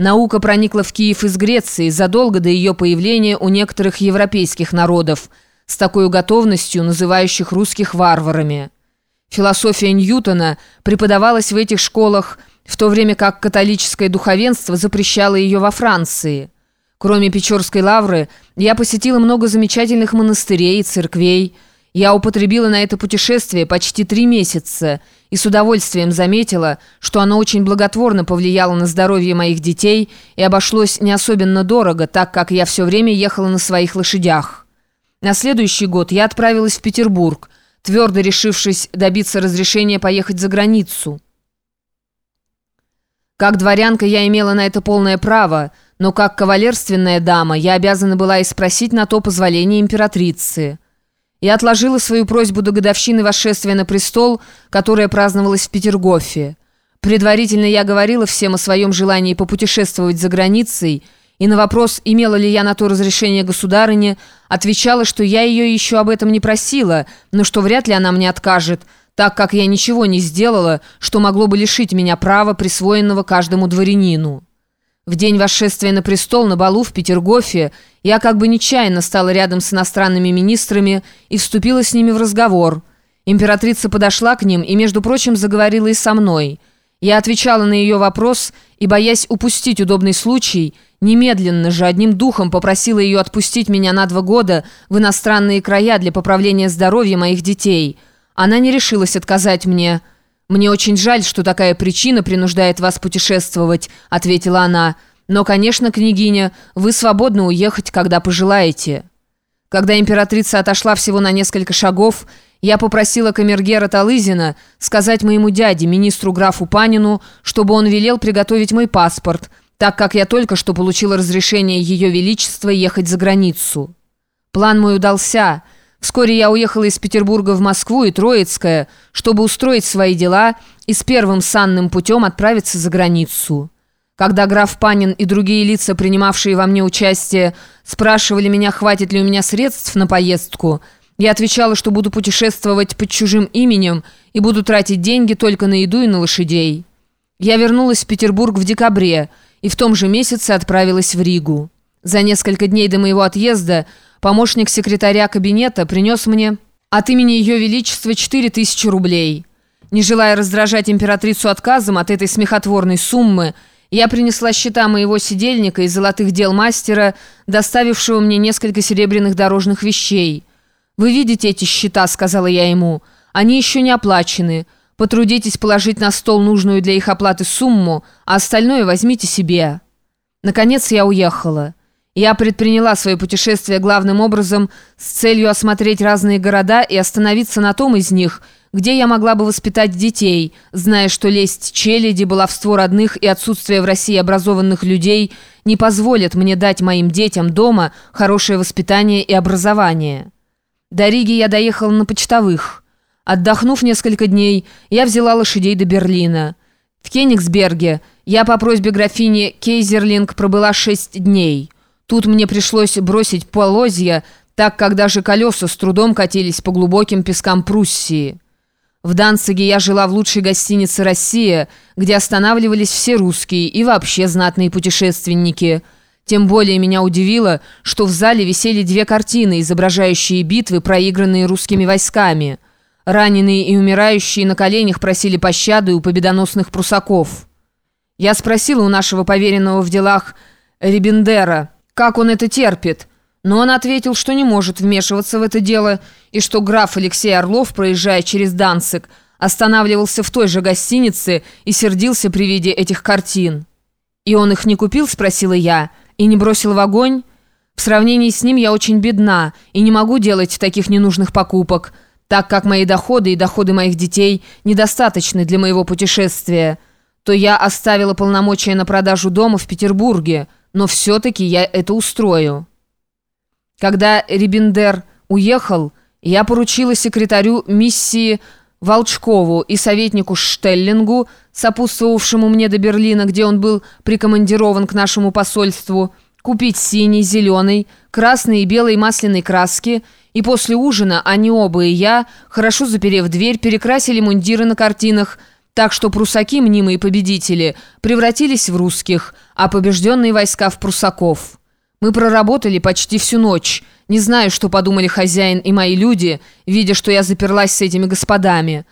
Наука проникла в Киев из Греции задолго до ее появления у некоторых европейских народов, с такой готовностью называющих русских варварами. Философия Ньютона преподавалась в этих школах, в то время как католическое духовенство запрещало ее во Франции. Кроме Печорской лавры, я посетила много замечательных монастырей и церквей, я употребила на это путешествие почти три месяца и с удовольствием заметила, что оно очень благотворно повлияло на здоровье моих детей и обошлось не особенно дорого, так как я все время ехала на своих лошадях. На следующий год я отправилась в Петербург, твердо решившись добиться разрешения поехать за границу. Как дворянка я имела на это полное право, но как кавалерственная дама я обязана была и спросить на то позволение императрицы. Я отложила свою просьбу до годовщины восшествия на престол, которая праздновалась в Петергофе. Предварительно я говорила всем о своем желании попутешествовать за границей, и на вопрос, имела ли я на то разрешение государыни, отвечала, что я ее еще об этом не просила, но что вряд ли она мне откажет, так как я ничего не сделала, что могло бы лишить меня права, присвоенного каждому дворянину. В день восшествия на престол на балу в Петергофе я как бы нечаянно стала рядом с иностранными министрами и вступила с ними в разговор. Императрица подошла к ним и, между прочим, заговорила и со мной. Я отвечала на ее вопрос и, боясь упустить удобный случай, немедленно же одним духом попросила ее отпустить меня на два года в иностранные края для поправления здоровья моих детей. Она не решилась отказать мне – «Мне очень жаль, что такая причина принуждает вас путешествовать», — ответила она. «Но, конечно, княгиня, вы свободны уехать, когда пожелаете». Когда императрица отошла всего на несколько шагов, я попросила камергера Талызина сказать моему дяде, министру графу Панину, чтобы он велел приготовить мой паспорт, так как я только что получила разрешение Ее Величества ехать за границу. План мой удался — Вскоре я уехала из Петербурга в Москву и Троицкое, чтобы устроить свои дела и с первым санным путем отправиться за границу. Когда граф Панин и другие лица, принимавшие во мне участие, спрашивали меня, хватит ли у меня средств на поездку, я отвечала, что буду путешествовать под чужим именем и буду тратить деньги только на еду и на лошадей. Я вернулась в Петербург в декабре и в том же месяце отправилась в Ригу. За несколько дней до моего отъезда помощник секретаря кабинета принес мне от имени Ее Величества 4000 рублей. Не желая раздражать императрицу отказом от этой смехотворной суммы, я принесла счета моего сидельника и золотых дел мастера, доставившего мне несколько серебряных дорожных вещей. «Вы видите эти счета», — сказала я ему, — «они еще не оплачены. Потрудитесь положить на стол нужную для их оплаты сумму, а остальное возьмите себе». Наконец я уехала. Я предприняла свое путешествие главным образом с целью осмотреть разные города и остановиться на том из них, где я могла бы воспитать детей, зная, что лесть челяди, баловство родных и отсутствие в России образованных людей не позволят мне дать моим детям дома хорошее воспитание и образование. До Риги я доехала на почтовых. Отдохнув несколько дней, я взяла лошадей до Берлина. В Кенигсберге я по просьбе графини Кейзерлинг пробыла шесть дней – Тут мне пришлось бросить полозья, так как даже колеса с трудом катились по глубоким пескам Пруссии. В Данциге я жила в лучшей гостинице «Россия», где останавливались все русские и вообще знатные путешественники. Тем более меня удивило, что в зале висели две картины, изображающие битвы, проигранные русскими войсками. Раненые и умирающие на коленях просили пощады у победоносных прусаков. Я спросила у нашего поверенного в делах Рибендера – как он это терпит. Но он ответил, что не может вмешиваться в это дело, и что граф Алексей Орлов, проезжая через Данцик, останавливался в той же гостинице и сердился при виде этих картин. «И он их не купил?» – спросила я. «И не бросил в огонь?» «В сравнении с ним я очень бедна и не могу делать таких ненужных покупок, так как мои доходы и доходы моих детей недостаточны для моего путешествия. То я оставила полномочия на продажу дома в Петербурге» но все-таки я это устрою. Когда Рибендер уехал, я поручила секретарю миссии Волчкову и советнику Штеллингу, сопутствовавшему мне до Берлина, где он был прикомандирован к нашему посольству, купить синий, зеленый, красный и белый масляной краски, и после ужина они оба и я, хорошо заперев дверь, перекрасили мундиры на картинах, так что прусаки, мнимые победители, превратились в русских, а побежденные войска в прусаков. Мы проработали почти всю ночь. Не знаю, что подумали хозяин и мои люди, видя, что я заперлась с этими господами.